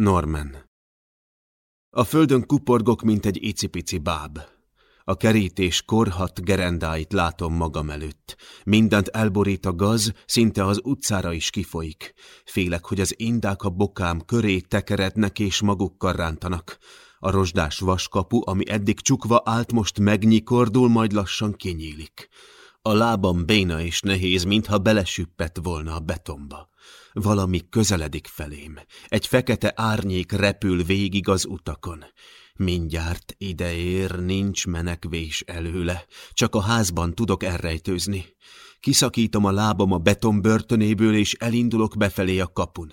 Norman A földön kuporgok, mint egy icipici báb. A kerítés korhat gerendáit látom magam előtt. Mindent elborít a gaz, szinte az utcára is kifolyik. Félek, hogy az indák a bokám köré tekerednek és magukkal rántanak. A rozsdás vaskapu, ami eddig csukva állt, most megnyikordul, majd lassan kinyílik. A lábam béna és nehéz, mintha belesüppett volna a betonba. Valami közeledik felém. Egy fekete árnyék repül végig az utakon. Mindjárt ideér, nincs menekvés előle. Csak a házban tudok elrejtőzni. Kiszakítom a lábam a beton börtönéből, és elindulok befelé a kapun.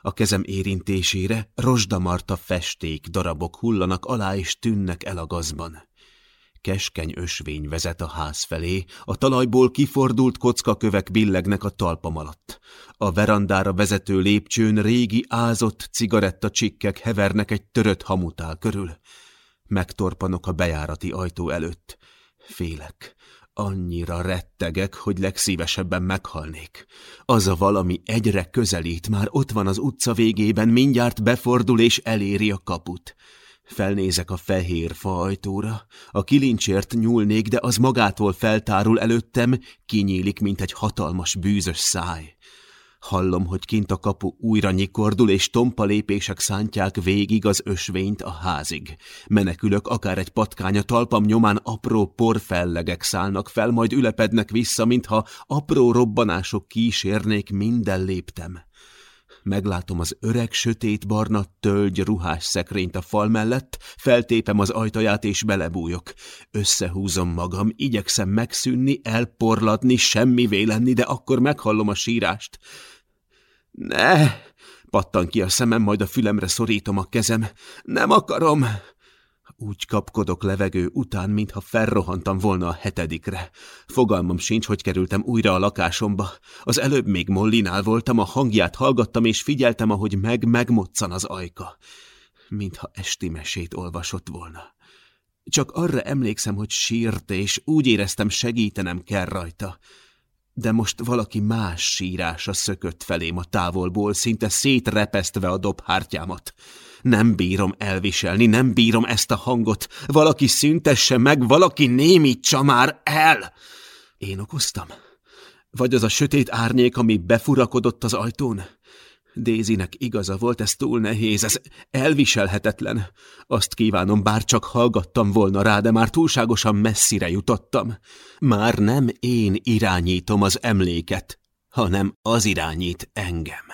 A kezem érintésére rozsdamarta festék darabok hullanak alá és tűnnek el a gazban. Keskeny ösvény vezet a ház felé, a talajból kifordult kockakövek billegnek a talpam alatt. A verandára vezető lépcsőn régi ázott cigaretta csikkek hevernek egy törött hamutál körül. Megtorpanok a bejárati ajtó előtt. Félek. Annyira rettegek, hogy legszívesebben meghalnék. Az a valami egyre közelít, már ott van az utca végében, mindjárt befordul és eléri a kaput. Felnézek a fehér faajtóra, a kilincsért nyúlnék, de az magától feltárul előttem, kinyílik, mint egy hatalmas bűzös száj. Hallom, hogy kint a kapu újra nyikordul, és tompa lépések szántják végig az ösvényt a házig. Menekülök, akár egy patkány a talpam nyomán apró porfellegek szállnak fel, majd ülepednek vissza, mintha apró robbanások kísérnék minden léptem. Meglátom az öreg, sötét-barna tölgy ruhás szekrényt a fal mellett, feltépem az ajtaját és belebújok. Összehúzom magam, igyekszem megszűnni, elporladni, semmi lenni, de akkor meghallom a sírást. Ne! Pattan ki a szemem, majd a fülemre szorítom a kezem. Nem akarom! Úgy kapkodok levegő után, mintha felrohantam volna a hetedikre. Fogalmam sincs, hogy kerültem újra a lakásomba. Az előbb még Mollinál voltam, a hangját hallgattam, és figyeltem, ahogy meg-megmoccan az ajka. Mintha esti mesét olvasott volna. Csak arra emlékszem, hogy sírt, és úgy éreztem, segítenem kell rajta de most valaki más sírása szökött felém a távolból, szinte szétrepesztve a dobhártyámat. Nem bírom elviselni, nem bírom ezt a hangot. Valaki szüntesse meg, valaki némítsa már el! Én okoztam? Vagy az a sötét árnyék, ami befurakodott az ajtón? Dézinek igaza volt, ez túl nehéz, ez elviselhetetlen. Azt kívánom, bár csak hallgattam volna rá, de már túlságosan messzire jutottam. Már nem én irányítom az emléket, hanem az irányít engem.